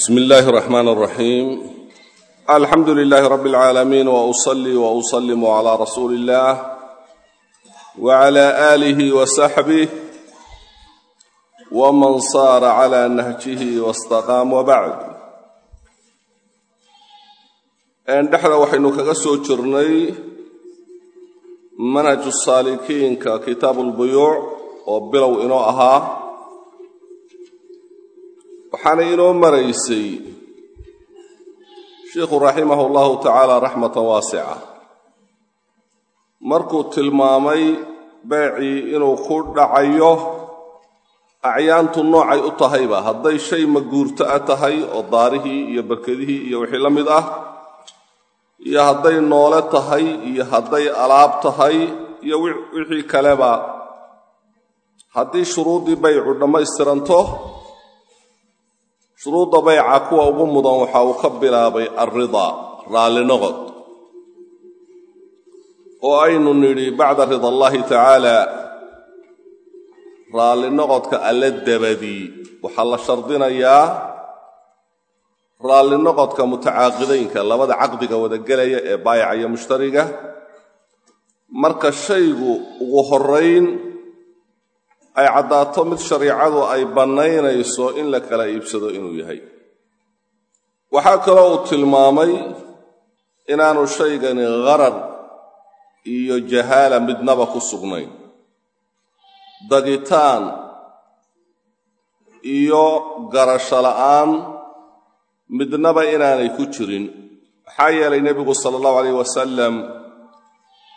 bsm illaahi araxmaan araxiim alxamdu lilaahi rabbi alcaalamiin wa usalli wa usallimu calaa rasuuli illaah wacalaa aalihi wa saxbih waman saara calaa nahjihi wastaqaam wabacd dhexda waxaynu kaga soo jirnay manhaj saalikiinka kitaabu lbuyuuc oo bilow inoo ahaa waxaana inoo maraysay. Sheikhu raximah اllahu tacaala raxmatan waasica. Markuu tilmaamay beecii inuu ku dhacayo acyaantu noocay u tahayba hadday shay maguurto a tahay oo daarihii iyo barkedihii iyo wixii la mid ah iyo hadday noole tahay iyo hadday alaab tahay iyo wixii kaleba haddii shuruuddii baycu dhammaystiranto shuruudda bayca kuwa ugu mudan waxa uu ka bilaabay alridaa raalli noqod. Oo aynu nidhi bacda rida allahi tacaala raalli noqodka alle dabadii waxaa la shardinayaa raalli noqodka mutacaaqidaynka labada caqdiga wada gelaya ee baayaca iyo mushtariga. Marka shaygu ugu horayn ay caddaato mid shariicadu ay bannaynayso in la kala iibsado inuu yahay. Waxaa kaloo uu tilmaamay inaanu shaygani qarar iyo jahaala midnaba ku sugnayn. Dagitaan iyo garasho la'aan midnaba inaanay ku jirin. Maxaa yeelay nebigu sala allahu alayh wasalam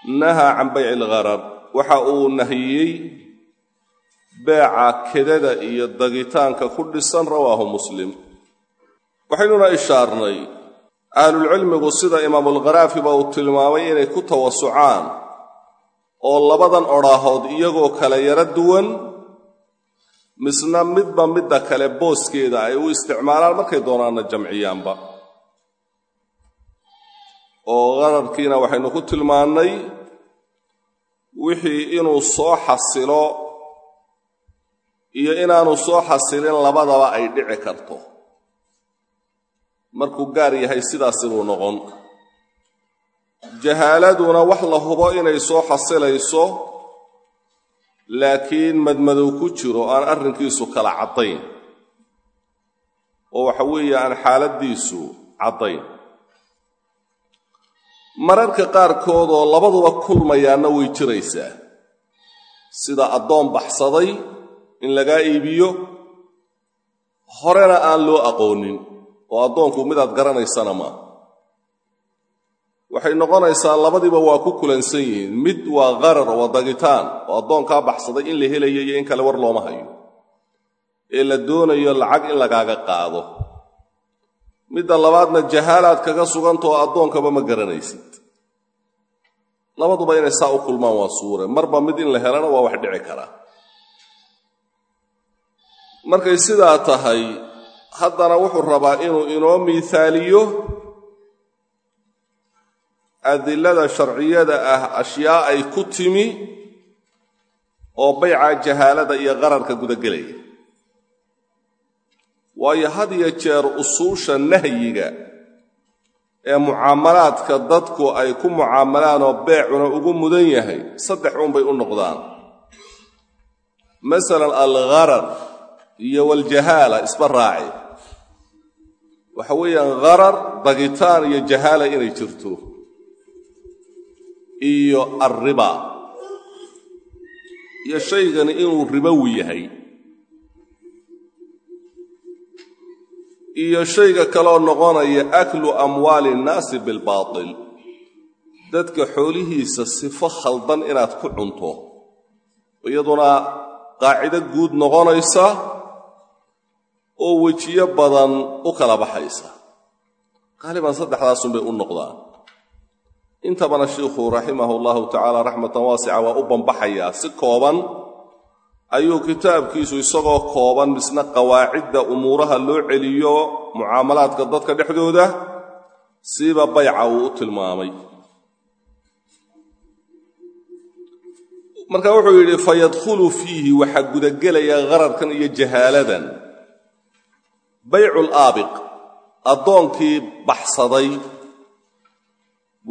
nahaa can bayci algharar. Waxa uu nahiyey beeca kedada iyo dagitaanka ku dhisan rawaahu muslim. Waxaynuna ishaarnay ahlulcilmigu sida imaamulkharaafiba uu tilmaamay inay ku tawasucaan oo labadan odhaahood iyagoo kale yaro duwan misna midba midda kale booskeeda ay u isticmaalaan markay doonaanna jamciyaanba. Oo qararkiina waxaynu ku tilmaannay wixii inuu soo xasilo iyo inaanu soo xasilin labadaba ay dhici karto. Markuu gaar yahay sidaasi buu noqon. Jahaaladuna wax la hubo inay soo xasilayso laakiin madmadow ku jiro aan arrinkiisu kala caddayn. Oo waxa weeye aan xaaladdiisu caddayn. Mararka qaarkood oo labaduba kulmayaanna way jiraysaa. Sida addoon baxsaday in lagaa iibiyo horena aan loo aqoonin oo addoonku midaad garanaysana maa waxay noqonaysaa labadiiba waa ku kulansan yihiin. Mid waa qarar waa dagitaan oo addoonkaa baxsaday in la helayo iyo in kale war looma hayo. Ee la doonayo lacag in lagaaga qaado. Midda labaadna jahaalaad kaga sugantao addoonkaba ma garanaysid. Labaduba inay saa u kulmaan waa suure. Marba mid in la helana waa wax dhici karaa markay sidaa tahay haddana wuxuu rabaa inuu inoo miihaaliyo adilada sharciyada ah ashyaa ay ku timi oo bayca jahaalada iyo qararka gudagelaya. Waayo had iyo jeer usuusha nahyiga ee mucaamalaadka dadku ay ku mucaamalaan oo beecuna ugu mudan yahay saddex uunbay u noqdaan. Masalan algharar iyo waljahaala isba raaci. Waxa weeyaan gharar dagitaan iyo jahaala inay jirto. Iyo alriba iyo shaygani inuu ribowi yahay. Iyo shayga kaloo noqonaya aklu amwaali innaasi bilbaatil. Dadka xoolihiisa sifo khaldan inaad ku cunto. Iyaduna qaacido guud noqonaysa oo wejiyo badan u kala baxaysa. Qaaliban saddexdaasunbay u noqdaan. Intabana shiikhu raximahu llahu tacaala raxmatan waasica waa u bambaxayaa si kooban ayuu kitaabkiisu isagoo kooban misna qawaacidda umuuraha loo celiyo mucaamalaadka dadka dhexdooda siiba bayca uu u tilmaamay. Marka wuxuu yidhi fayadkhulu fiihi waxaa gudagelaya qararkan iyo jahaaladan baycu laabiq addoonkii baxsaday.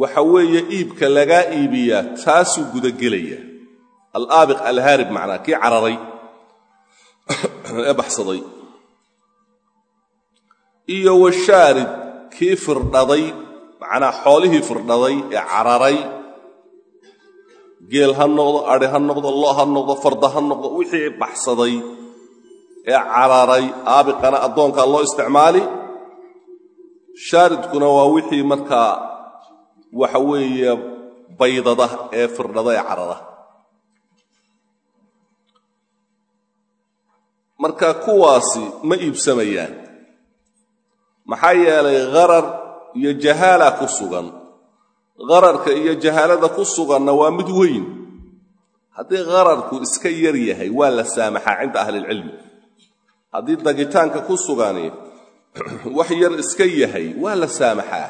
Waxa weeye iibka lagaa iibiyaa taasuu gudagelaya. Alaabiq alhaarib macnaa kii cararay ee baxsaday. Iyo washaarid kii firdhaday macnaa xoolihii firdhaday ee cararay. Geel ha noqdo adhi ha noqdo lo ha noqdo farda ha noqdo wixii baxsaday ee cararay aabiqana addoonkaa loo isticmaali shaaridkuna waa wixii markaa waxa weeye baydada ee firdhada ee carara marka kuwaasi ma iibsamayaan. Maxaa yeelay gharar iyo jahaala ku sugan. Ghararka iyo jahaalada ku suganna waa mid weyn. Haddii ghararku iska yar yahay waa la saamaxaa cinda ahlilcilmi haddii dagitaanka ku sugani wax yar iska yahay waa la saamaxaa.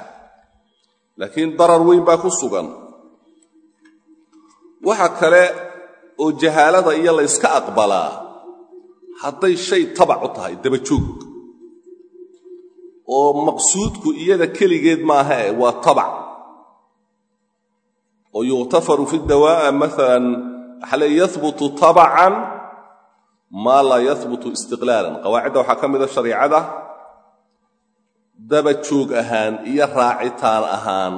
Laakiin darar weyn baa ku sugan. Waxa kale oo jahaalada iyo la yska aqbalaa hadday shay tabac u tahay dabajoog oo maqsuudku iyada keligeed maaha e waa tabac. Oo yukhtafaru fi dawaa'a maalan waxaa le yahbutu tabacan maa laa yahbutu istiqlaalan. Qawaacidda waxaa ka mida shariicada daba joog ahaan iyo raacitaan ahaan.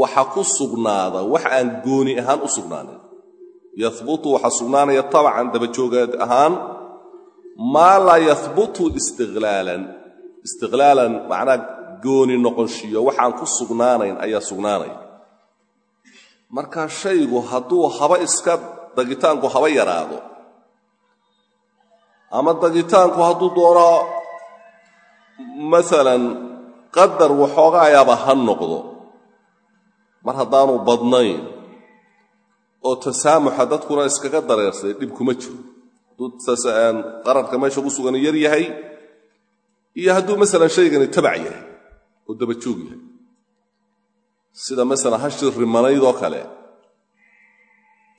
Waxa ku sugnaada wax aan gooni ahaan u sugnaanin. Yahbutu waxaa sugnaanaya tabacan dabajoogeed ahaan maa laa yahbutu istiqlaalan. Istiqlaalan macnaa gooni noqonshiyo waxaan ku sugnaanayn ayaa sugnaanaya. Marka shaygu hadduu haba iska dagitaanku haba yaraado ama dagitaanku hadduu doono maalan qadar waxoogaayaba ha noqdo. Mar haddaanu badnayn oo tasaamuxa dadkuna iskaga dareersay dhib kuma jiro. Hadduu qararka meesha ku sugan yar yahay iyo hadduu masalan shaygani tabac yahay oo dabajoog yahay. Sida masalan hashii rimanayd oo kale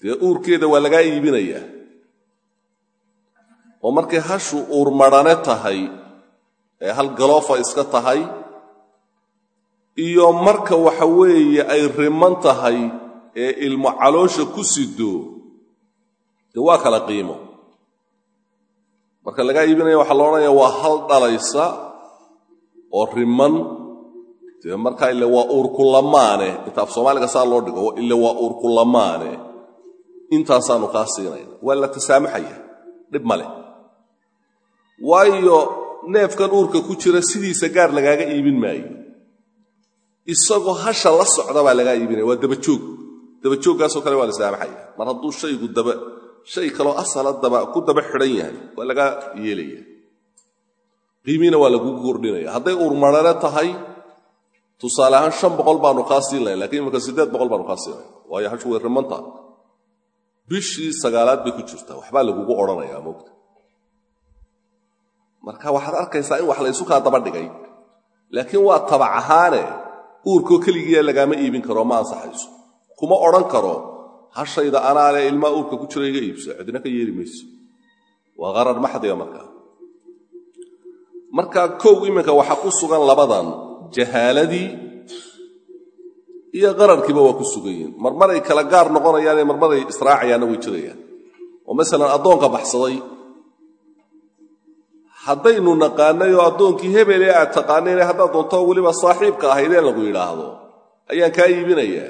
dee uurkeeda waa lagaa iibinayaa oo markay hashu uur madhane tahay ee hal galoofa iska tahay iyo marka waxa weeye ay riman tahay ee ilmo caloosha ku sido dee waa kala qiimo. Marka lagaa iibinaya waxaa la odhanaya waa hal dhalaysa oo riman dee markaa ile waa uurkulamaane inta af soomaaliga saa loo dhigo ile waa uurkulamaane intaasaanu kaa siinayna waa la tasaamaxaya dhib male waayo neefkan uurka ku jira sidiisa gaar lagaaga iibin maayo. Isagoo hasha la socda baa lagaa iibinaya waa dabajoog dabajooggaasoo kale waa la saamaxaya mar hadduu shaygu daba shay kaloo asala daba ku daba xidhan yahay waa laga yeelaya qiimiina waa lagugu kordhinaya hadday uurmarane tahay tusaale ahaan shan boqol baanu kaa siin lahayn lakiin imika siddeed boqol baanu kaa siinay waayo hashu way rimantaa bishii sagaalaad bay ku jirtaa waxbaa lagugu odhanayaa moogta marka waxaad arkaysaa in wax laysu kaa daba dhigay. Laakiin waa tabac ahaane uurkoo keligiia lagaama iibin karo ma ansaxayso. Kuma odhan karo hashayda anaale ilmaa uurka ku jira iga iibso cidna ka yeeli mayso. Waa qarar maxdiga markaa marka kow iminka waxaa ku sugan labadan jahaaladii iyo qararkiiba waa ku sugan yihiin marmaray kala gaar noqonayaane marmaray israacayaanna way jirayaan. Oo masalan addoonka baxsaday haddaynu naqaanay oo addoonkii hebele aad taqaanayne haddaad doonto weliba saaxiibka ahaydeen lagu yidhaahdo ayaan kaa iibinayaa.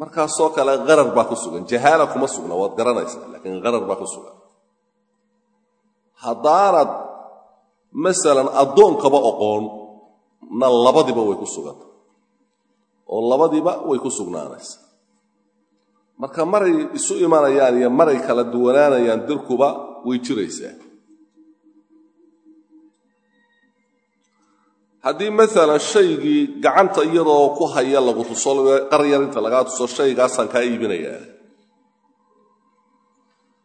Markaasoo kale qarar baa ku sugan. Jahaala kuma sugna waad garanaysaa laakiin qarar baa ku sugan. Haddaanad masalan addoonkaba oqoon na labadiba way ku suganta oo labadiba way ku sugnaanaysaa. Marka maray isu imanayaan iyo maray kala duwanaanayaan dirkuba way jiraysaa haddii maalan shaygii gacanta iyadoo ku haya lagu tuso qaryar inta lagaa tuso shaygaasaan kaa iibinayaa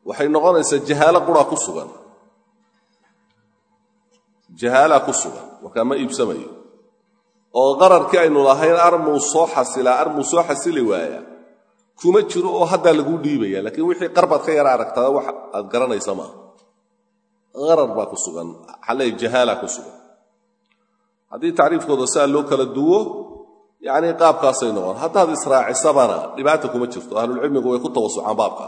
waxay noqonaysaa jahaalo quraa ku sugan. Jahaalaa ku sugan markaa ma iibsamayo. Oo qararkii aynu lahayn armuu soo xasilaa armuu soo xasili waaya kuma jiro oo haddaa laguu dhiibaya laakiin wixii qarbaad ka yara aragtaa wax aad garanaysa maaha qarar baa ku sugan waxaa jahaalaa ku sugan haddii tacriifkooda saa loo kala duwo yacnii qaabkaasay noqon. Haddaad israacisabana dhibaata kuma jirto. Ahlulcilmigu way ku tawasucaan baabka.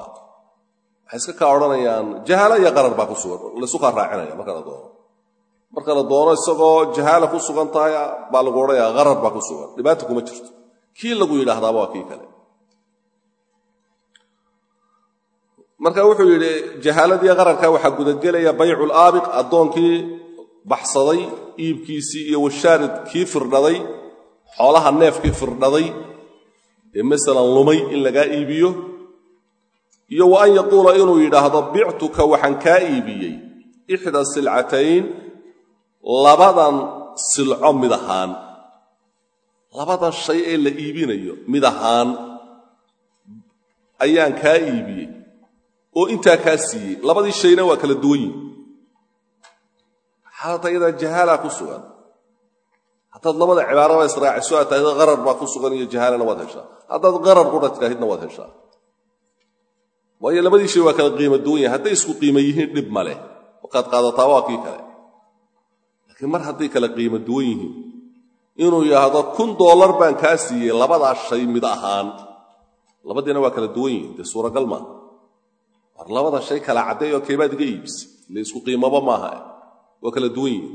Waxay iska kaa odhanayaan jahaalo iyo qarar baa ku sugan. Raacinaya marka la doono. Marka la doono isagoo jahaala ku sugan tahay baa lagu odhanayaa qarar baa ku sugan. Dhibaata kuma jirto. Kii lagu yidhaahdaaba waa kii kale. Marka wuxuu yidhi jahaaladii qararka waxaa gudagelaya baycu laabiq addoonkii baxsaday iibkiisii iyo washaarid kii firdhaday xoolaha neefkii firdhaday ee masalan lumay in lagaa iibiyo iyo wa an yaquula inuu yidhaahdo bictuka waxaan kaa iibiyey ixda silcatayn labadan silco mid ahaan. Labadan shay ee la iibinayo mid ahaan ayaan kaa iibiyey oo intaa kaa siiyey. Labadii shayna waa kala duwan yihiin xaalata iyadaa jahaalaa ku sugan. Haddaad labada cibaaraba israaciso aad tahayda qarar baa ku sugan iyo jahaalana waad heshaa. Haddaad qarar qudha tidhaahidna waad heshaa. Waayo labadii shay waa kala qiimo duwan yahay. Hadday isku qiimo yihiin dhib ma leh. Markaad qaadataa waa kii kale. Laakiin mar hadday kala qiimo duwan yihiin inuu yidhaahdo kun dollar baan kaa siiyey labadaa shay mid ahaan. Labadiina waa kala duwan yihiin dee suuragal maaha war labada shay kala caddeey keebaad iga iibisay ile isku qiimaba maaha waa kala duwan yihiin.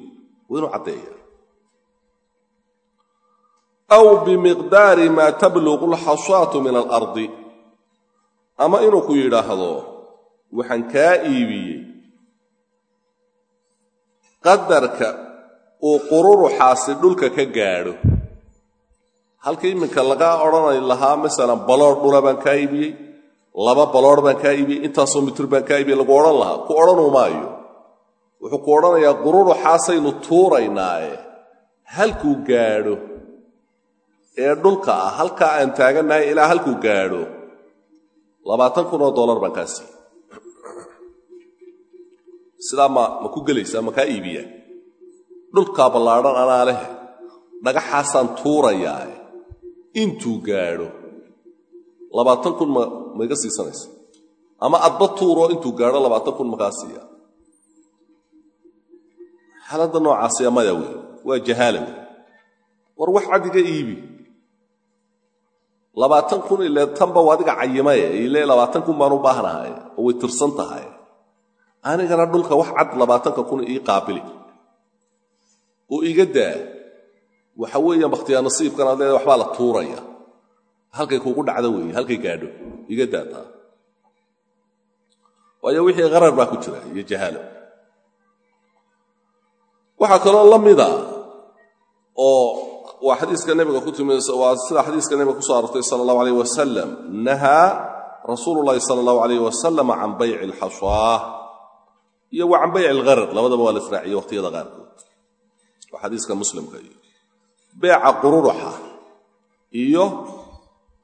Waa inuu caddeeya aw bimiqdaari maa tabluqu alxashaatu min alardi. Ama inuu ku yidhaahdo waxaan kaa iibiyey. Qadarka uu qururuxaasi dhulka ka gaadho. Halka iminka laga odhanay lahaa masalan baloor dhula baan kaa iibiyey laba baloor baan kaa iibiyey intaasoo mitir baan kaa iibiyey lagu odhan lahaa. Ku odhanu maayo wuxuu ku odhanayaa qururuxaasaynu tuuraynaaye halkuu gaadho ee dhulka ah halkaa aan taagannahay ilaa halkuu gaadho. Labaatan kun oo dollar baan kaa siiyey sidaa ma ma ku gelaysaa ma kaa iibiyaa? Dhulkaa ballaadhan anaa leh dhagaxaasaan tuurayaae intuu gaadho. Labaatan kun ma ma iga siisanaysa ama adba tuuroo intuu gaadho labaatan kun makaa siiya xaaladda noocaasiya maya wey waa jahaala wey war wax cadiga iibi. Labaatan kun ile tanba waa adiga cayimaye ile labaatan kun baan u baahnahay oo way tirsan tahay. Anigana dhulka wax cad labaatanka kun ii qaabili. Oo iga daa. Waxa weeyaan bakhtiyaa nasiibkan aad leedahay waxbaa la tuuraya. Halkay kuugu dhacdo weeye halkay gaadho. Iga daataa waayo wixii qarar baa ku jira iyo jahaalo waxaa kaloo la mida oo waa xadiiska nebiga ku timi waa sida xadiiska nebiga ku soo arortay sala allahu alayh wasalam nahaa rasuulu llahi sala allahu alayh wasalam can bayci alxashaah iyo wa can bayci algharar labadaba waa la israaciye waqhtiyada qaarkood. Waa xadiiska muslimka iyo beeca qururuxa iyo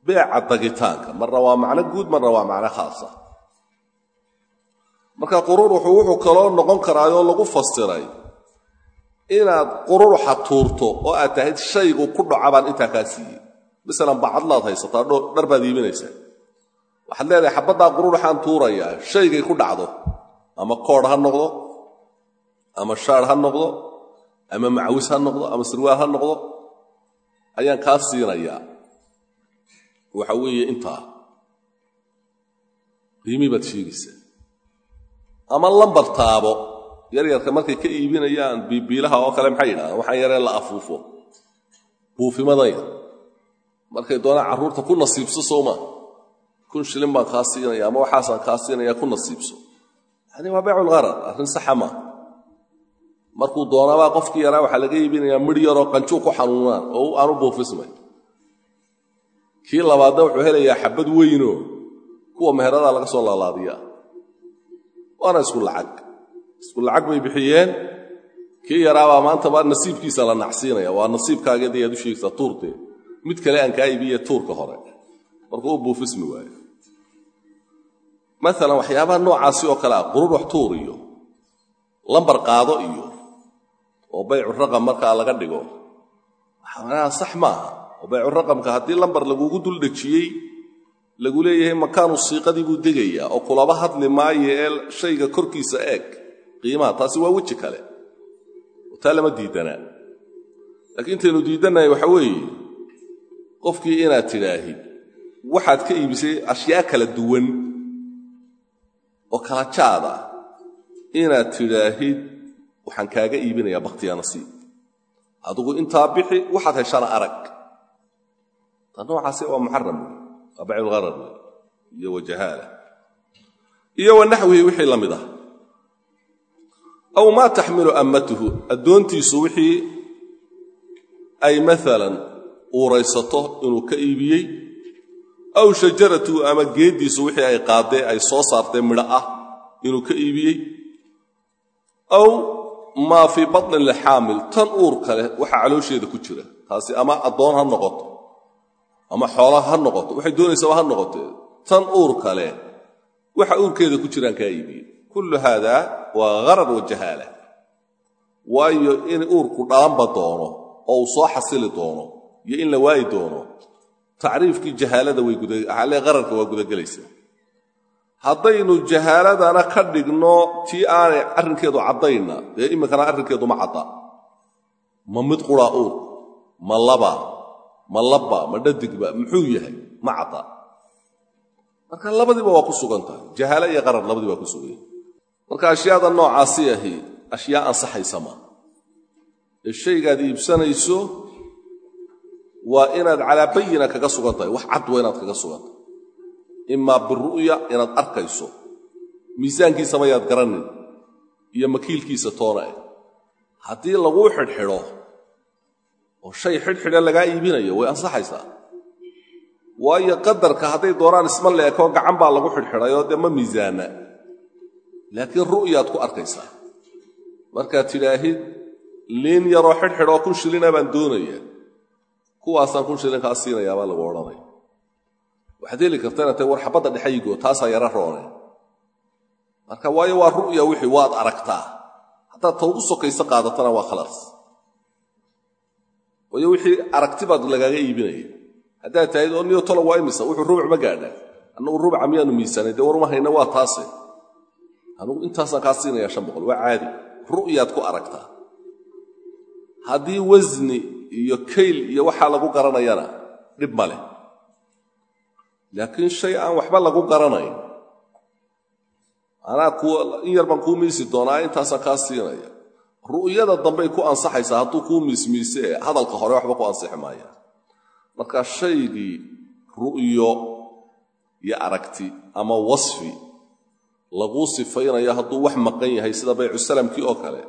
beeca dagitaanka. Marna waa macno guud marna waa macno khaasa. Marka qururuxu wuxuu kaloo noqon karaayoo lagu fasiray inaad qururuxa tuurto oo aad tahayd shaygu ku dhaca baan intaa kaa siiyey. Masalan bacadlaad haysataa dhar baad iibinaysaa. Waxaad leedahay xabaddaa qururuxaan tuurayaa shaygay ku dhacdo. Ama koodh ha noqdo ama shaadh ha noqdo ama macwis ha noqdo ama sirwaal ha noqdo ayaan kaa siinayaa. Waxa weeye intaa qiimii baad sheegaysaa. Ama lambar taabo yaryarka markay ka iibinayaan biibiilaha oo kale maxay yidhahdaan? Waxaan yaree la afuufo. Buufimadan yar. Markay doonaan carruurta ku nasiibso sowma kun shilin baan kaa siinaya ama waxaasaan kaa siinaya ku nasiibso. Yani waa beeculgharar arrin saxa maa markuu doonabaa qofkii yaraa waxaa laga iibinayaa midh yaroo qanjuu ku xanuunaan oo aanu buufismay. Kii labaadna wuxuu helayaa xabad weynoo kuwa meherada laga soo laalaadiyaa. Waana isku lacag isku lacag bay bixiyeen. Kii yaraabaa maanta baa nasiibkiisa la nacsiinaya waa nasiibkaageed ayaad u sheegtaa tuurtee mid kale aan kaa iibiye tuurka hore. Markuu u buufismi waayo. Maalan waxyaabaha noocaasi oo kale ah qururux tuur iyo lambar qaado iyo oo baycu raqam markaa laga dhigo. Waxaa sax maaha. Oo baycu raqamka haddii lambar lagugu dul dhejiyey lagu leeyahay makaanu siiqadii buu degayaa oo kulaba hadli maayo ee shayga korkiisa eeg qiimaha taasi waa weji kale. Taa lama diidanaa laakiin intaynu diidannahay waxa weeye qofkii inaad tidhaahid waxaad ka iibisay ashyaa kala duwan oo kala jaada inaad tidhaahid waxaan kaaga iibinayaa bakhtiyaa nasiib adigu intaa bixi waxaad heshana arag. Ta noocaasi waa muxaram wey waa bacilgharar wey iyo wajahaala iyo wa wixii la mid ah aw maa taxmilu ammatuhu addoontiisu wixii ay maalan uuraysato inuu ka iibiyey aw shajaratuhu ama geeddiisu wixii ay qaadee ay soo saartee midho ah inuu ka iibiyey aw maa fii batni lxaamil tan uur kale waxaa caloosheeda ku jira taasi ama addoon ha noqoto ama xoola ha noqoto waxay doonaysaba ha noqotee tan uur kale waxa uurkeeda ku jiraan kaa iibiyey kullu haada waa gharar wa jahaala waayo in uurku dhalanba doono oo uu soo xasili doono iyo in la waayi doono tacriifkii jahaalada way qararka waa gudagelaysa. Haddaynu jahaaladana ka dhigno tii aanay arrinkeedu caddaynna dee iminkana arrinkeedu ma cadda. Ma mid quraa uur ma laba ma labba ma dhadigba muxuu yahay ma cadda. Marka labadiiba waa ku sugan tahay jahaalo iyo qarar labadii waa ku sugan yahay marka ashyaada noocaasi ahi ashyaa ansaxaysa ma. Ee shaygaad iibsanayso waa inaad calaa bayina kaga sugan tahay wax cad waa kaga sugan tahay imaa biru'ya inaad arkayso miisaankiisama yaad garanin iyo makiilkiisa toona eh haddii laguu xidhxidho oo shay xidhxidha lagaa iibinayo way ansaxaysaa. Waayo qadarka hadday doonaan isma leekoo gacan baa lagu xidhxidhayoo dee ma miisaana laakiin ru'yaad ku arkaysaa. Markaad tidhaahid liin yaroo xidhxidhoo kun shilina baan doonaya kuwaasaan kun shilin kaa siinayaa baa lagu odhanaya waxaad heli karta inad tahay war xabadda dhexayigo taasaa yara roone marka waayo waa ru'ya wixii waad aragtaa. Haddaad ta ugu sokayso qaadatana waa khalaas waayo wixii aragti baad lagaaga iibinaya haddaad tahid oo niyo tolo waa imisa wuxuu rubuc ma gaadha. Annagu rubuca miyaanu miisaanay dee warma hayna waa taase anugu intaasaan kaa siinayaa shan boqol waa caadi. Ru'yaad ku aragtaa haddii wasni iyo kayl iyo waxaa lagu garanayana dhib ma leh. Laakiin shay aan waxba lagu garanayn anaa in yar baan kuu miisi doonaa intaasaan kaa siinaya. Ru'yada dambey ku ansaxaysaa hadduu kuu miismiise ee hadalka hore waxba ku ansixi maaya. Marka shaygii ru'yo iyo aragti ama wasfi laguu sifaynayo hadduu wax maqan yahay sida baycu salamkii oo kale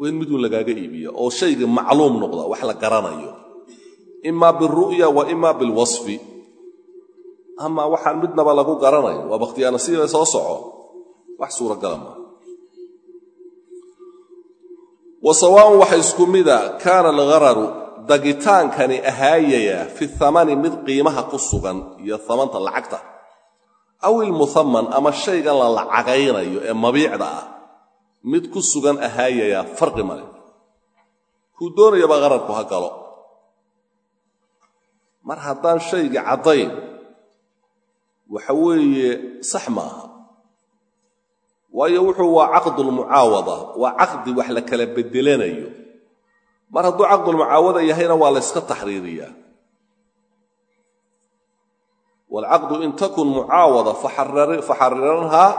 waa miduu lagaaga iibiya oo shaygii macluum noqda wax la garanayo. Imaa biru'ya wa imaa bilwasfi. Ama waxaan midnaba lagu garanayn waa bakhtiyaanasiiba soo soco wax suuragala maa waxa isku mida kaana alghararu dagitaankani ahaayaya fi thamani mid qiimaha ku sugan iyo thamanta lacagta aw ilmuhaman ama shaygan la lacagaynayo ee mabiicda ah mid ku sugan ahaayaya farqi male kuu doonayaba qararku ha galo. Mar haddaan shaygii caddayn waxa weeye sax maaha waayo wuxuu waa caqdulmucaawada waa caqdi wax la kala bedelanayo mar hadduu caqdulmucaawada yahayna waa la yska taxriiriyaa waalcaqdu in takun mucaawada faxariranhaa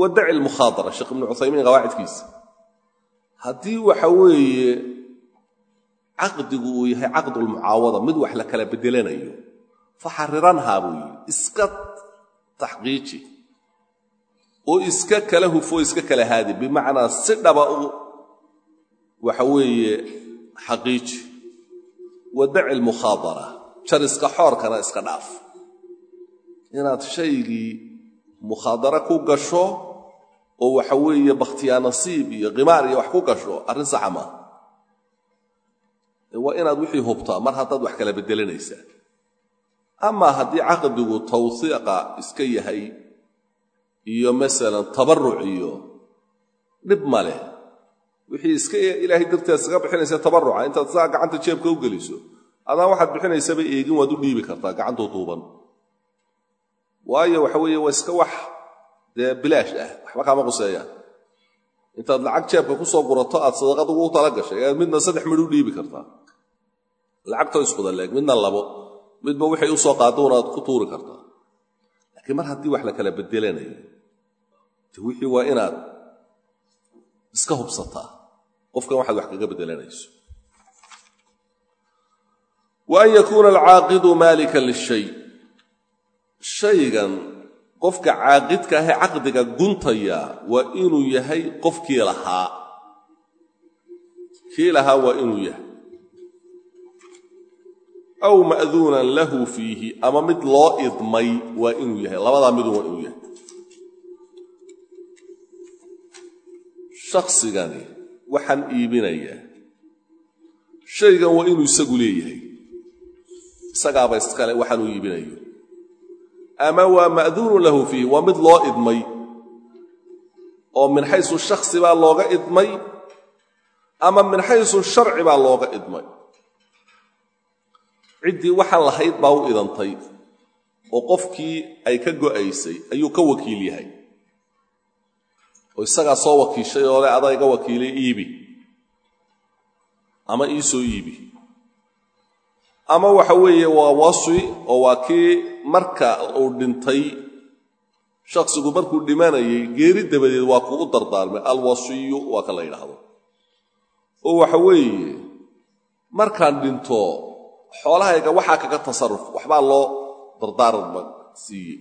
wadaci lmukhaadara sheekh ibnu cuthaymiin qawaacidkiisa haddii waxa weeye caqdigu uu yahay caqdulmucaawada mid wax la kala bedelanayo faxariranhaa buu yidhi iska taxqiiji oo iska kala hufo iska kala haadi bimacnaa si dhaba u waxa weeye xaqiiji wadaci lmukhaadara jariska xoorkana inaad shaygii mukhaadaro ku gasho oo waxa weeye bakhtiyaa nasiib iyo qimaar iyo wax ku gasho arrin saxa maaha waa inaad wixii hubtaa mar haddaad wax kala bedelanaysaa. Amaa haddii caqdigu tawsiiqa iska yahay iyo masalan tabaruc iyo dhib ma leh wixii iska ilaahay darteed iskaga bixinaysa tabaruca intaad saa gacanta jeebka u geliso adaan waxaad bixinaysaba eegin waad u dhiibi kartaa gacantuu duuban waayo waxa weeye waa iska wax. Dee bilaash ah. Waxba kaama quseeyaan intaad lacag jeebka ku soo gurato aad sadaqad ugu tala gashay ayaad midna saddex midh u dhiibi kartaa. Lacagtoo iskuda leeg midna labo. Midba waxay u soo qaaddoon aad ku tuuri kartaa. Laakiin mar haddii wax la kala bedelanayo de wixii waa inaad iska hubsataa. Qofkan waxaad wax kaga bedelanayso wa an yakuuna alcaaqidu maalikan shaygan qofka caaqidka ahee caqdiga guntaya waa inuu yahay qofkii lahaa. Kii lahaa waa inuu yahay. Aw ma'duunan lahu fiihi ama mid loo idmay waa inuu yahay. Labadaa midun waa inuu yahay. Shaksigani waxaan iibinayaa shaygan waa inuu isagu leeyahay. Isagaaba iskale waxaanuu iibinayo ama waa ma'duunun lahu fiihi waa mid loo idmay. oo min xaysu shaksi baa looga idmay ama min xaysu sharci baa looga idmay. Ciddii waxaan lahayd baa u idantay oo qofkii ay ka go'aysay ayuu ka wakiil yahay. oo isagaa soo wakiishay oo le adaa iga wakiilay iibi. Ama ii soo iibi ama waxa weeye waa waswi oo waa kii marka uu dhintay. Shaksigu markuu dhimanayay geeri dabadeed waa kuu u dardaarmay. Alwasiyu waa ka la yidhaahdo. Oo waxa weeye markaan dhinto xoolahayga waxaa kaga tasarruf waxbaa loo dardaarma siiyey.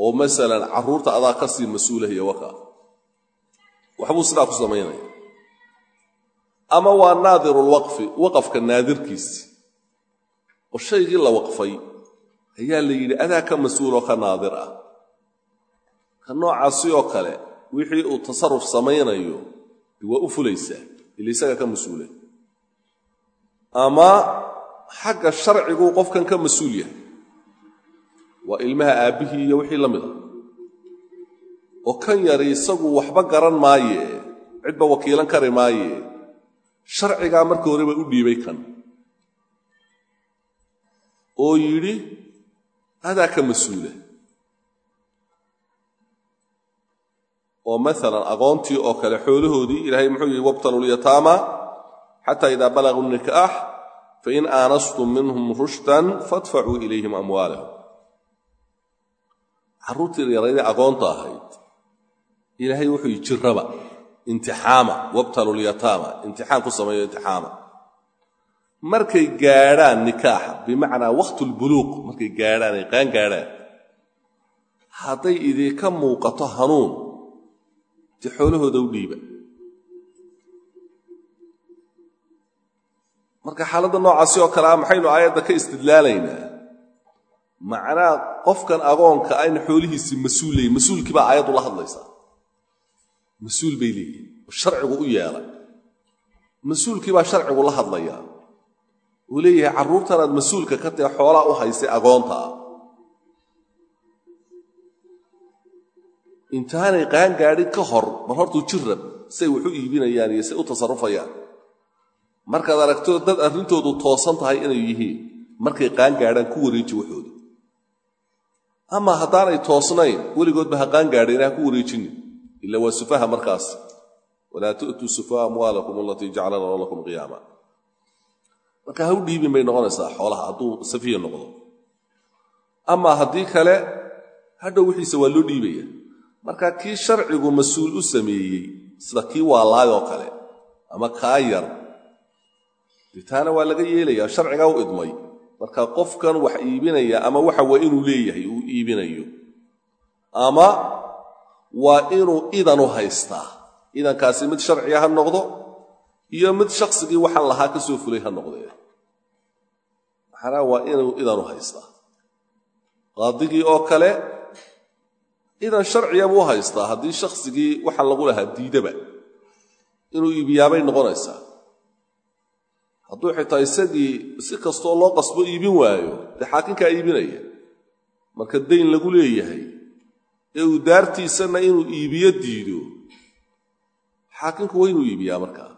Oo masalan carruurta adaa ka sii mas'uulahaya waka. Waxbuu sidaa ku samaynaya ama waa naadirulwaqfi waqafka naadirkiisi oo shaygii la waqfay ayaa la yidhi adaa ka mas'uuloo ka naadir ah. Ka noocaasi oo kale wixii uu tasarruf samaynayo waa u fulaysaa ila isaga ka mas'uula ama xagga sharciguu qofkan ka mas'uul yahay waa ilmaha aabbihii iyo wixii la mid a oo kan yari isagu waxba garan maaye cidba wakiilan kari maaye sharcigaa marka horeba u dhiibay kan oo yidhi adaa ka mas'uula. Oo maalan aqoontii oo kale xoolahoodii ilaahay muxuu yidhi wabtalulyataama xataa idaa balaguu nikaax fain aanastum minhum rushdan fadfacuu ilayhim amwaalahum. Carruurtii yaraydii aqoonta ahayd. Ilaahay wuxuu yidhi jirraba imtixaama wabtalulyataama imtixaan ku sameeyo imtixaama markay gaadhaan nikaaxa bimacnaa waqtulbuluuq markay gaadhaan ay qaan gaadhaan. Hadday idinka muuqato hanuun dee xoolahooda u dhiiba. Marka xaaladda noocaasi oo kale ah maxaynu aayadda ka istidlaalaynaa? Macnaa qofkan agoonka ayna xoolihiisii mas'uul leeyihiin mas'uulkii baa aayaddu la hadlaysaa. Mas'uul bay leeyihiin oo sharcigu u yeelay mas'uulkii baa sharcigu la hadlayaa uu leeyahay carruurtanaad mas'uulka ka tahe xoolaa u haysay agoonta. Ah intaanay qaan gaadhin ka hor mar hortuu jirrab say wax u iibinayaan iyo say u tasarrufayaan. Markaad aragto dad arrintoodu toosan tahay inay yihiin markay qaan gaadhaan ku wareeji waxooda ama haddaanay toosnayn weligoodba ha qaan gaadhayna ha ku wareejinin ila waa sufaha markaas. Walaa tu'tuu sufaha amwaalakum alatii jacalana lakum qiyaama marka ha dhiibin bay noqonaysaa xoolaha hadduu safiya noqdo. Ama haddii kale hadhow wixiisa waa loo dhiibaya. Marka kii sharcigu mas'uul u sameeyey sida kii waalaayoo kale ama kaa yar ditaana waa laga yeelayaa sharcigaa u idmay. Marka qofkan wax iibinaya ama waxa waa inuu leeyahay uu iibinayo ama waa inuu idan u haystaa. Idankaasi mid sharciga ha noqdo iyo mid shaksigii waxaan lahaa ka soo fulay ha noqdee maxanaa waa inuu idan u haystaa? Qaadigii oo kale idan sharciya buu haystaa. Haddii shaksigii waxaan lagu lahaa diidaba inuu iibiyaabay noqonaysaa. Hadduu xitaa isagii si kastoo loo qasbo iibin waayo dee xaakimkaa iibinaya marka dayn lagu leeyahay ee uu daartiisanna inuu iibiyo diido xaakimku waa inuu iibiyaa markaa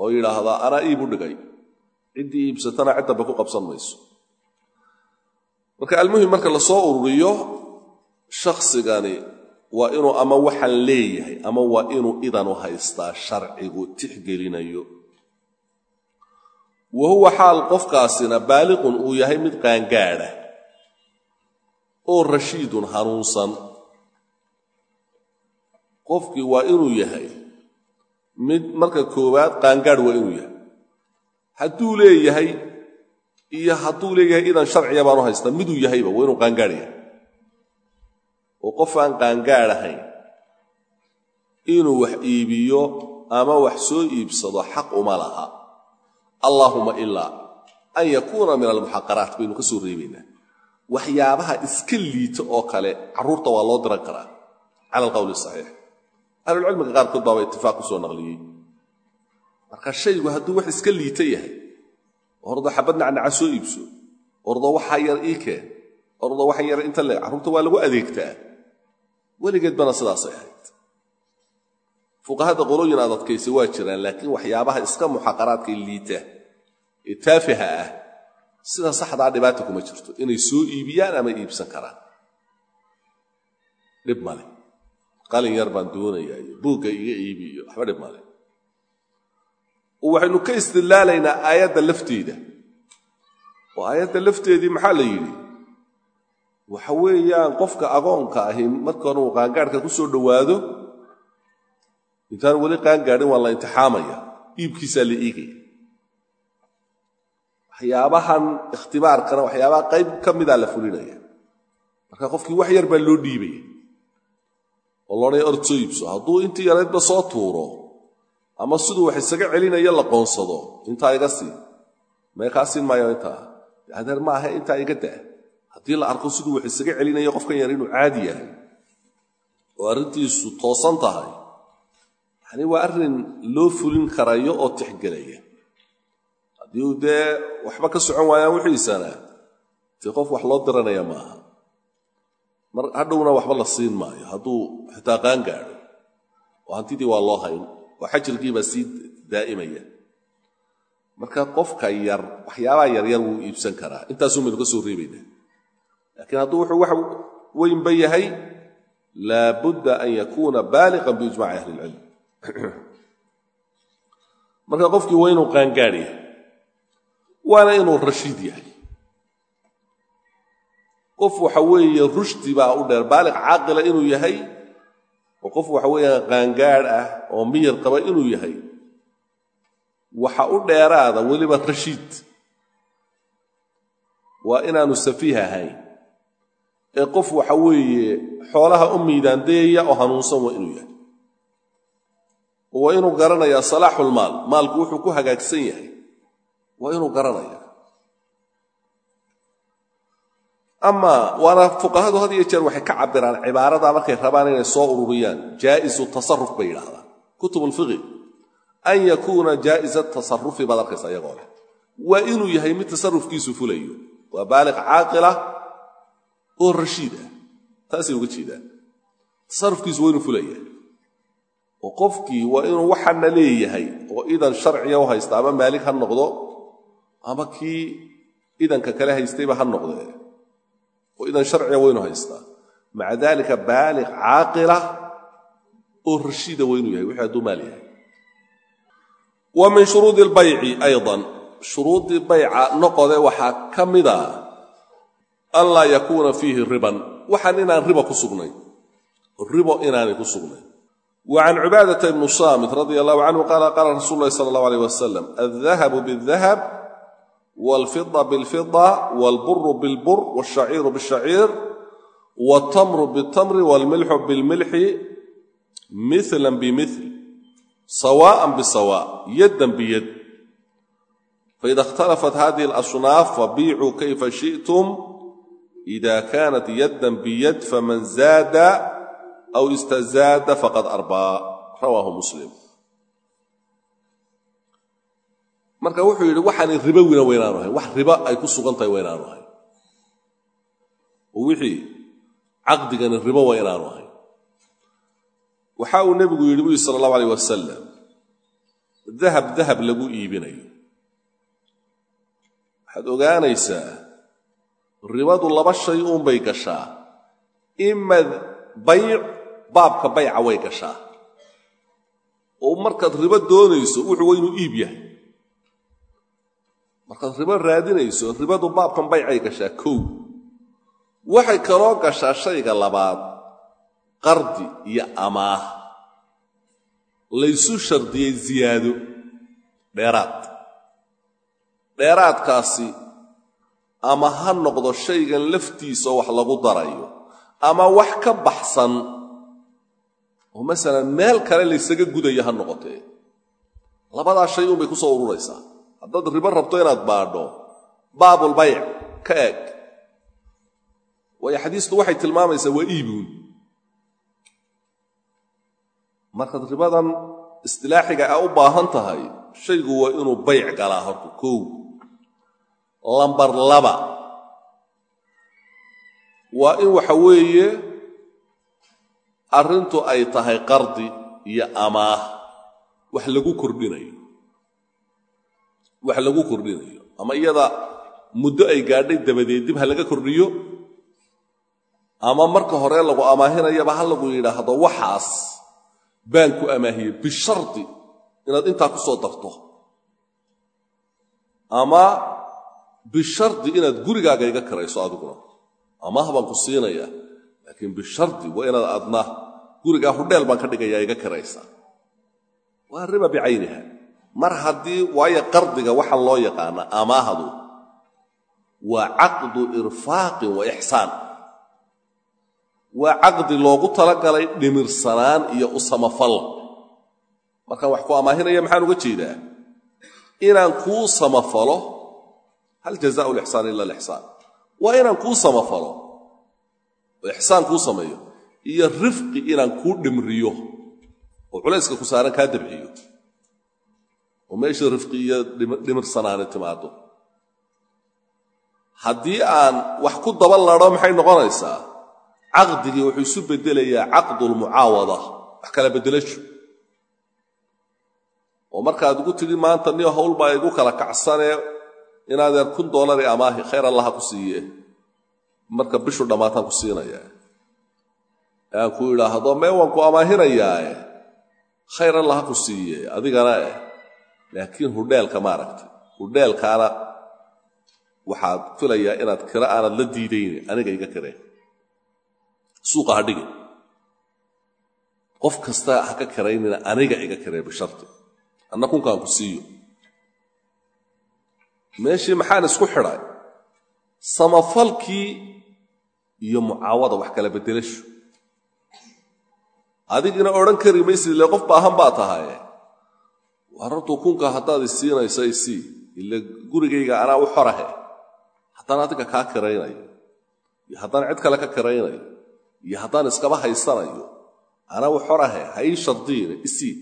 oo yidhaahdaa anaa iib u dhigay ciddii iibsatana ciddaba ku qabsan mayso. Marka almuhim marka la soo ururiyo shaksigani waa inuu ama waxaan leeyahay ama waa inuu idanu haystaa sharcigu tixgelinayo. Wa huwa xaal qofkaasina baaliqun uu yahay mid qaangaadha oo rashiidun hanuunsan. Qofkii waa inuu yahay mid marka koowaad qaangaadh waa inuu yahay hadduu leeyahay iyo hadduu leeyahay idan sharciya baanu haystaa miduu yahayba waa inuu qaangaadh yahay oo qof aan qaangaadh ahayn inuu wax iibiyo ama wax soo iibsado xaq uma laha. Allaahuma ilaa an yakuuna min almuxaqaraat baynu ka soo reebaynaa. Waxyaabaha iska liita oo kale carruurta waa loo diran karaa. Cala alqowli saxiix. Ahlulcilmiga qaarkood baaba itifaaq ku soo naqliyey marka shaygu hadduu wax iska liita yahay ordo xabad nacnaca soo iibso ordo waxaa yar ii keen ordo waxan yar inta le carruurta waa lagu adeegtaa. Weligeed bana sidaasay ahayd. Fuqahada qolooyin aad adkaysa waa jiraan laakiin waxyaabaha iska muxaqaraadka liita ee taafiha ah sida saxdaa dhibaata kuma jirto. Inay soo iibiyaan ama iibsan karaan. Dhib male qalin yar baan doonayaa iyo buugga iga iibi iyo waxba dhib male waxaynu ka istidlaalaynaa aayadda lafteeda. Oo aayadda lafteedii maxaa la yidhi? Waxa weeyaan qofka agoonka ahi markan uu qaangaadhka ku soo dhowaado intaan weli qaangaadhin waa la imtixaamaya iibkiisaa la eegaya waxyaabahan ikhtibaarkana waxyaabaha qayb ka midaa la fulinaya. Marka qofkii wax yar baa loo dhiibaya oo loodhaya ord soo iibso hadduu intii yaraydba soo tuuro ama siduu wax isaga celinayo la qoonsado intaa iga sii mee kaa siin maayo intaa. Adeer ma intaa iga daa. Haddii la arko siduu wax isaga celinayo qofkan yar inuu caadi yahay oo arrintiisu toosan tahay yani waa arrin loo fulin karayo oo tixgelaya. Haddii uu dee waxba ka socon waayaan wixiisana dee qof wax loo diranaya maaha. Mar hadhowna waxba la siin maayo hadduu xitaa qaan gaadho. Oo hantidii waa loo hayn oo xajirkiibaa sii daa'imaya. Marka qofka yar waxyaabaha yaryar wuu iibsan karaa. Intaasuu maynu ka soo reebaynaa laakiin hadduu wuxuu wax weynba yahay laabudda an yakuuna baaliqan biijmaci ahli ilcilm. Marka qofkii waa inuu qaangaadh yahay waana inuu rashiid yahay. Qof waxa weeye rushdi baa u dheer baaliq caaqila inuu yahay oo qof waxa weeyaan qaangaadh ah oo miyar qaba inuu yahay waxa u dheeraada weliba rashiid. Waa inaanu safiih ahayn ee qof waxa weeye xoolaha u miidaandeeya oo hanuunsan waa inuu yahay. Oo waa inuu garanayaa salaaxulmaal maalku wuxuu ku hagaagsan yahay. Waa inuu garanaya ama waana fuqahadu had iyo jeer waxay ka cabiraan cibaarada markay rabaan inay soo ururiyaan. Jaa'isu tasaruf bay yidhahdaan kutub ulfiqi an yakuuna jaa'iza tasarufi baad arkaysa iyagoo leh. Waa inuu yahay mid tasarufkiisu fulayo. Waa baaliq caaqila oo rashiid ah. Taasay uga jeedaan tasarufkiisu waa inuu fulaya oo qofkii waa inuu waxana leeyahay oo idan sharciya u haysta ama maalig ha noqdo ama kii idanka kale haystayba ha noqdee oo idan sharciga waynu haystaa. Maca daalika baaliq caaqila oo rashiida waynuu yahay wixii hadduu maal yahay. Wa min shuruudi albayci aydan. Shuruuddii bayca noqode waxaa ka mida an laa yakuuna fiihi riban. Waxaan inaan riba ku sugnayn ribo inaanay ku sugnayn wa can cibaadata ibnu saamit radia allahu canhu qaala qaala rasuulu llahi sala allahu alayh wasalam aldahabu والفضة بالفضة والبر بالبر والشعير بالشعير والتمر بالتمر والملح بالملح مثلا بمثل سواء بسواء يدا بيد فإذا اختلفت هذه الأصناف فبيعوا كيف شئتم إذا كانت يدا بيد فمن زاد أو استزاد فقد أربى رواه مسلم marka wuxuu yidhi waxaanay ribowina waynaanu ahayn wax riba ay ku sugan tahay waynaanu ahayn oo wixii caqdigani ribo waa inaanu ahayn waxa uu nebigu yidhi bu yidhi sala allahu alayh wasalam dahab dahab lagu iibinayo. Waxaad ogaanaysaa ribadu laba shay uunbay gashaa. Ima bayc baabka bayca way gashaa. Oo markaad ribo doonayso wuxuu waa inuu iib yahay markaad ribo raadinayso ribadu baabkan baycay gashaa kow. Waxay kaloo gashaa shayga labaad qardi iyo amaah. Laysu shardiyey ziyaado dheeraad. Dheeraadkaasi ama ha noqdo shaygan laftiisa wax lagu darayo ama wax ka baxsan oo masalan meel kale laysaga gudaya ha noqotee. Labadaa shay unbay ku soo ururaysaa haddaad ribo rabto inaad baadho. Baabulbayc ka eeg. Waayo xadiistu waxay tilmaamaysaa waa iibuun markaad ribadan istilaaxiga a u baahan tahay shaygu waa inuu bayc galaa horta kow. Lambar laba. Waa in waxa weeye arrintu ay tahay qardi iyo amaah. Wax lagu kordhinayo wax lagu kordhinayo. Ama iyada muddo ay gaadhay dabadeed dib ha laga kordhiyo ama marka hore lagu amaahinayaba ha lagu yidhaahdo waxaas baan ku amaahiyey bishardi inaad intaa ku soo darto. Ama bishardi inaad gurigaaga iga karayso adiguna. Amaah baan ku siinayaa laakiin bishardi waa inaad adna gurigaa hudheel baan ka dhigayaa iga karaysa. Waa riba bicayniha mar haddii waayo qardiga waxaa loo yaqaana amaahdu waa caqdu irfaaqin wa ixsaan. Waa caqdi loogu talagalay dhimirsanaan iyo u samafal markaan wax ku amaahinaya maxaan uga jeedaa? Inaan kuu samafalo hal jazaau lixsaan ila alixsaan waa inaan kuu samafalo oo ixsaan kuu sameeyo iyo rifqi inaan kuu dhimriyo oo culayska ku saaran kaa dabciyo oo meesha rifqi iyo dhimirsanaani timaado haddii aan wax ku daba ladho maxay noqonaysaa caqdigii wuxuu isu bedelayaa caqdulmucaawada wax kala beddelasho oo markaad ugu tidhi maanta niyo hawl baa igu kala kacsanee inaadeer kun doolari amaahi khayr allaha ku siiye marka bishu dhammaataan ku siinayaa aan ku idhaahdo mee waan ku amaahinayaae khayr allaha ku siiye adigana eh laakiin hudheelka maaragtay hudheelkaana waxaad filayaa inaad kira aanad la diidayni aniga iga kireen suuqa ha dhigi qof kasta ha ka kiraynina aniga iga kiree bisharti anna kunkaan ku siiyo. Meeshii maxaan isku xidhay? Samafalkii iyo mucaawada wax kala beddelasho adigina odhan kari maysid ile qof baahan baa tahaye warartuu kunka haddaad isiinayso isii ile gurigayga anaa u xorahe. Haddaan adiga kaa kiraynayo iyo haddaan cid kale ka kiraynayo iyo haddaan iskaba haysanayo anaa u xorahe ha ii shardiine isii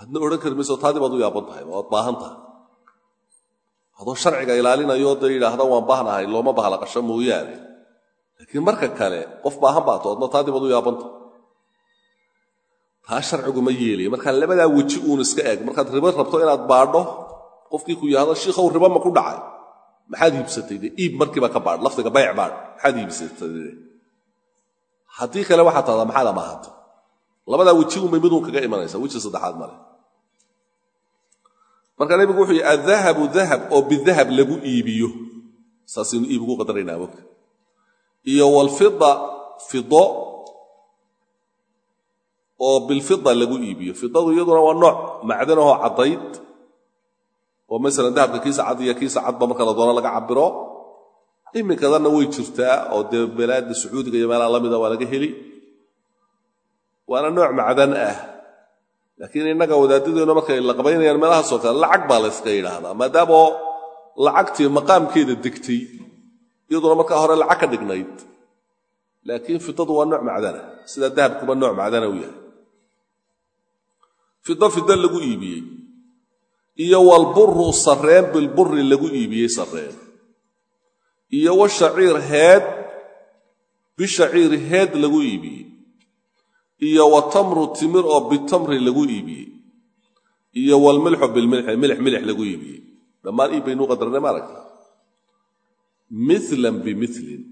hadna odhan kari mayso taadii baad u yaaban tahay waad baahan tahay. Adoo sharciga ilaalinayo dee yidhaahda waan baahnahay looma bahla qasho mooyaane. Laakiin marka kale qof baahan baato adna taadii baad u yaabanta taa sharcigu ma yeelaya markaa labadaa weji uun iska eeg markaad ribo rabto inaad baadho qofkii ku yidhahdo shiikhow ribo ma ku dhacay. Maxaad iibsatay dee? Iib markiiba ka baadh. Lafdiga bayc baadh. Maxaad iibsatay haddii kale waxaad tahdaa maxaad amaahata labadaa weji unbay miduun kaga imanaysa weji saddexaad male marka nebigu wuxuu yidhi adahabu dahab oo bidahab lagu iibiyo. Saasaynu iib ugu qadaraynaa mogta iyo walfida fido oo bilfida lagu iibiyo. Fidadu iyaduna waa nooc macdanahoo caddayd oo masalan dahabka kiisa cad iyo kiisa cadba marka la doono laga cabiro iminkadana way jirtaa oo dee balaadda sacuudiga iyo meelaha la mida waa laga heli. Waana nooc macdan ah. Laakiin innaga wadaadadeennu markay la qabaynayaan meelahaasoo kale lacag baa la yska yidhaahdaa maadaamoo lacagtii maqaamkeeda degtay iyaduna markaa hore lacag ka dhignayd. Laakiin fidadu waa nooc macdana sidaa dahabkuba nooc macdana u yahay fido fido lagu iibiyey. Iyo walburu sarreen bilburi lagu iibiyey sarreen. Iyo washaciir heed bishaciir heed lagu iibiyey. Iyo wa tamru timir oo bitamri lagu iibiyey. Iyo walmilxu bilmilxi milix milix lagu iibiyey. Dhammaan iib baynuu qadarnay maaragta milan bimilin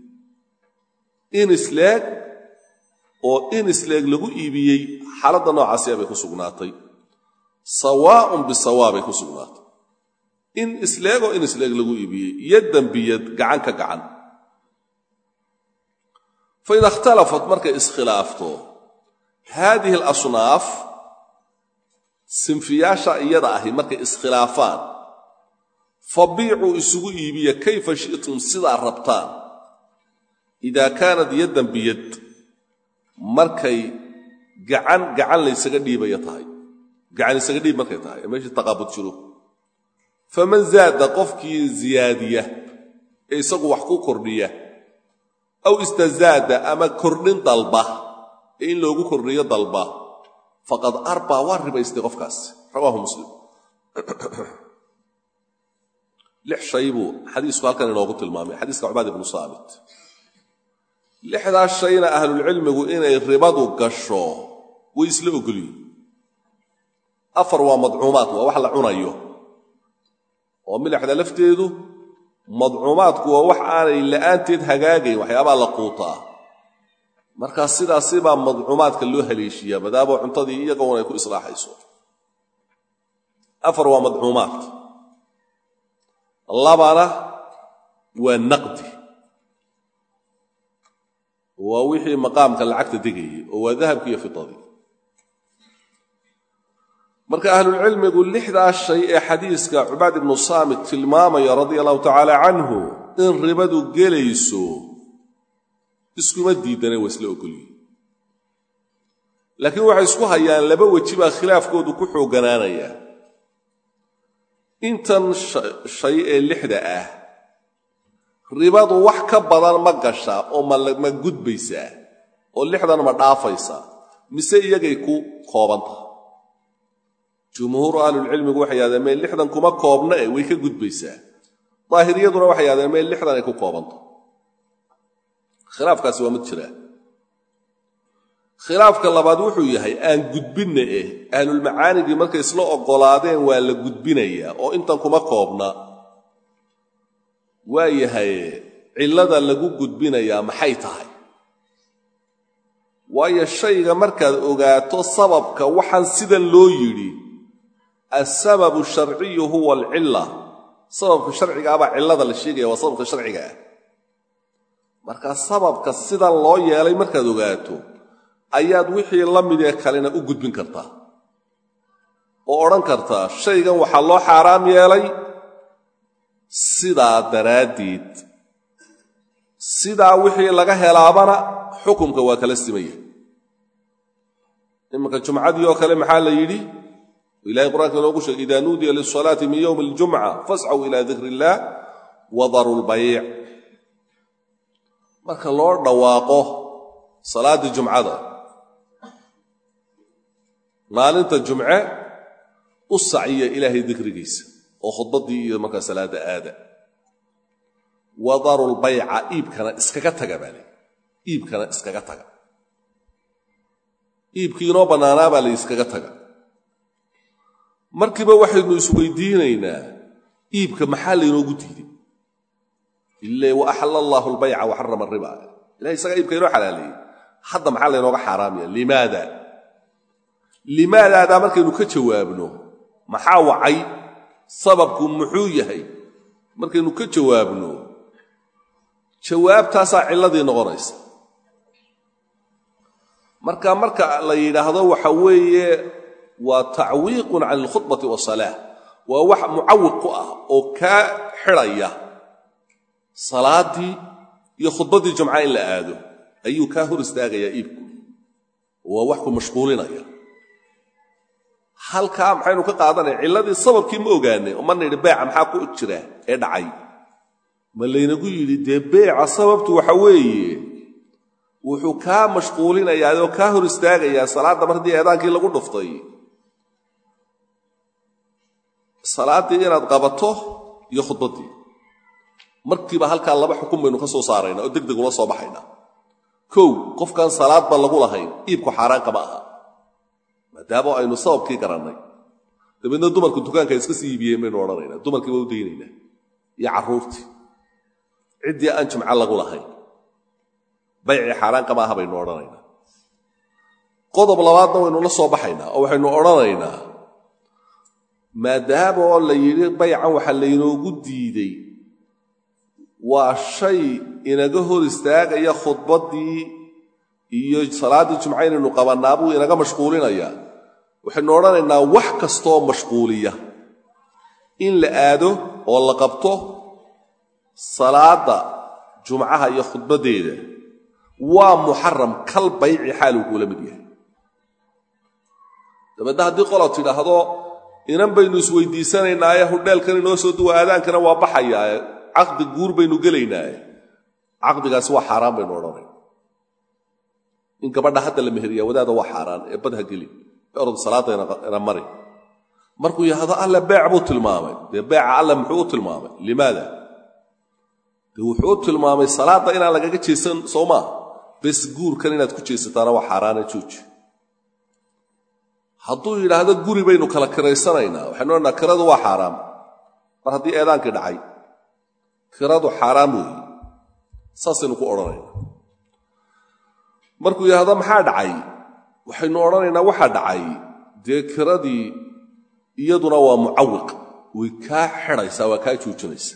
in isleeg oo in isleeg lagu iibiyey xaaladda noocaasiya bay ku sugnaatay sawaaun bisawaa bay ku sugnaatay in isleego in isleeg lagu iibiyey yaddan biyad gacan ka gacan. Faida ikhtalafat markay iskhilaafto haadihi alasnaaf sinfiyaasha iyada ahi markay iskhilaafaan fabiicuu isugu iibiya kayfa shi'tum sidaa rabtaan. Idaa kaanad yaddan biyad markay gacan gacan laysaga dhiibaya tahay gacan isaga dhiib markay tahay ee meeshii taqaabud jiro. Faman zaada qofkii ziyaadiya ee isagu wax ku kordhiya aw istazaada ama kordhin dalba ee in loogu kordhiyo dalba faqad arbaa waa ribaystay qofkaasi rawaahu muslim. Lix shay buu xadiisku halkan inoogu tilmaamay xadiiska cubaad ibnu saamit lixdaas shayna ahlulcilmigu inay ribadu gasho way isla ogolyihin afar waa madcuumaad waa wax la cunayo. Oo milixda lafteedu madcuumaadku waa wax aanay la'aanteed hagaagayn waxyaabaa la quutaa. Markaa sidaasibaa madcuumaadka loo haleeshiyaa maadaama cuntadii iyagoon ay ku islaaxayso. Afar waa madcuumaad. Labana waa naqdi. Waa wixii maqaamka lacagta degayay oo waa dahabki iyo fidadii marka ahlulcilmigu lixdaas shay ee xadiiska cubaad ibnu saamit tilmaamaya radia allahu tacaala canhu in ribadu gelayso iskuma diidane waa isla ogolyihin laakiin waxay isku hayaan laba weji baa khilaafkoodu ku xoogganaanaya intan shay ee lixda ah ribadu wax ka badan ma gashaa oo ma gudbaysaa oo lixdan ma dhaafaysaa mise iyagay ku koobantaha jumhuuru ahlulcilmigu waxay yahdeen meel lixdan kuma koobna e way ka gudbaysaa. Daahiriyaduna waxay yahdeen meel lixdan ay ku koobanta khilaafkaasi waa mid jiraa. Khilaafka labaad wuxuu yahay aan gudbinna eh ahlulmacaanigii markay isla oggolaadeen waa la gudbinayaa oo intan kuma koobna. Waa yahay cillada lagu gudbinayaa maxay tahay? Waayo shayga markaad ogaato sababka waxaan sidan loo yidhi alsababu sharciyu huwa alcilla. Sababka sharcigaabaa cillada la sheegaya waa sababka sharciga ah. Marka sababka sidan loo yeelay markaad ogaato ayaad wixii la midee kalena u gudbin kartaa. Oo odhan kartaa shaygan waxaa loo xaaraam yeelay. Sidaa daraaddeed sidaa wixii laga helaabana xukumka waa kala simaya. Imanka jumcadii oo kale maxaa la yidhi ilahay qur'anka inoogu sheegay ida nuudiya lisalaati min yowmi اljumca fascaw ila dikri اllah wadaru lbayc marka loo dhawaaqo salaaddii jumcada maalinta jumce u saciya ilaahay dikrigiisa oo khudbaddii iyo markaa salaadda aada. Wadaru lbayca iibkana iskaga taga baa lay iibkana iskaga taga. Iibkii inoo bannaanaa baa la iskaga taga markiiba waxaynu isweydiinaynaa iibka maxaa laynoogu diiday ile wa axalla allaahu albayca wa xarama ariba ilahay isagaa iibka inoo xalaaleeyey hadda maxaa laynooga xaaraamaya limaada. Limaadaadaa markaynu ka jawaabno maxaa wacay? Sababku muxuu yahay? Markaynu ka jawaabno jawaabtaasaa cilladii noqonaysa. Marka marka la yidhaahdo waxa weeye waa tacwiiqun can alkhudbati wasalaa waa wax mucawiq ku ah oo kaa xidhaya salaaddii iyo khudbaddii jumca in la aado ayuu kaa hor istaagayaa iibku. Waa wax ku mashquulinaya. Halkaa maxaynu ka qaadanaya cilladii sababkii ma ogaanay oo mana yidhi beeca maxaa ku jira ee dhacay. Ma laynagu yidhi dee beeca sababtu waxa weeye wuxuu kaa mashquulinayaa oo kaa hor istaagayaa salaadda mar haddii eedaankii lagu dhuftay salaaddii inaad qabato iyo khudbaddii. Markiiba halkaa laba xukun baynu ka soo saaraynaa oo deg deg ula soo baxaynaa kow qofkan salaadba lagu lahayn iibku xaaraanka ma aha. Maadaama aynu sababkii garannay. Dabeedna dumarku dukaanka iska sii iibiyeen baynu odhanaynaa. Dumarkii baa u daynaynaa iyo carruurtii. Ciddii aan jumco lagu lahayn. Baycii xaaraanka ma aha baynu odhanaynaa. Qodob labaadna waynu la soo baxaynaa oo waxaynu odhanaynaa maadaama oo la yidhi baycan waxaa laynoogu diiday waa shay inaga hor istaagaya khudbaddii iyo salaaddii jumca inaynu qabannaa buu inaga mashquulinayaa. Waxaynu odhanaynaa wax kastooo mashquuliya. In la aado oo la qabto salaadda jumcaha iyo khudbaddeeda waa muxaram kal bayci xaaluu kuula mid yahay. Dabeedna haddii qolo tidhaahdo inan baynu isweydiisanaynaaye hudheelkan inoo soo duwa aadaankana waa baxayaae caqdi guur baynu gelaynaaye caqdigaasi waa xaaraan baynu odhanayna in gabadha hadda la meheriya wadaada waa xaaraan ee badha geli orod salaadda ina mari markuu yidhahdo alla beec buu tilmaamay. Dee beeca alla muxuu u tilmaamay? Limaada? Dee wuxuu u tilmaamay salaadda inaan lagaga jeesan soo maa bes guurkan inaad ku jeesataana waa xaaraane jooji hadduu yidhaahdo guri baynu kala kiraysanaynaa waxaynu odhanaa kiradu waa xaaraam. Mar haddii eedaankii dhacay kiradu xaaraam weeye saasaynu ku odhanayna markuu yidhaahdo maxaa dhacay? Waxaynu odhanaynaa waxaa dhacay. Dee kiradii iyaduna waa mucawiq way kaa xidhaysaa waa kaa joojinaysa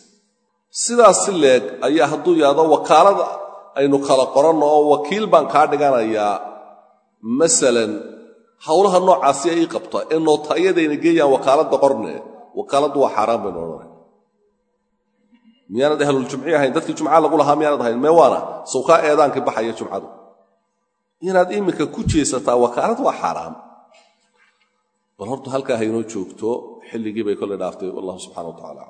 sidaas si leeg ayaa hadduu yidhahdo wakaalada aynu kala qoranno oo wakiil baan kaa dhiganayaa masalan hawlaha noocaasi ay qabta ee nootayadayna geeyaan wakaaladda qorne wakaaladdu waa xaaraan baynu odhanay miyaanad ahluljumci ahayn dadkii jumca lagu lahaa miyaanad ahayn mee waana? Sawkaa eedaankii baxaya jumcadu. Inaad iminka ku jeesataa wakaalad waa xaaraam bal horta halkaa haynoo joogto xilligii bay kollay dhaaftay wallahu subxana wa tacala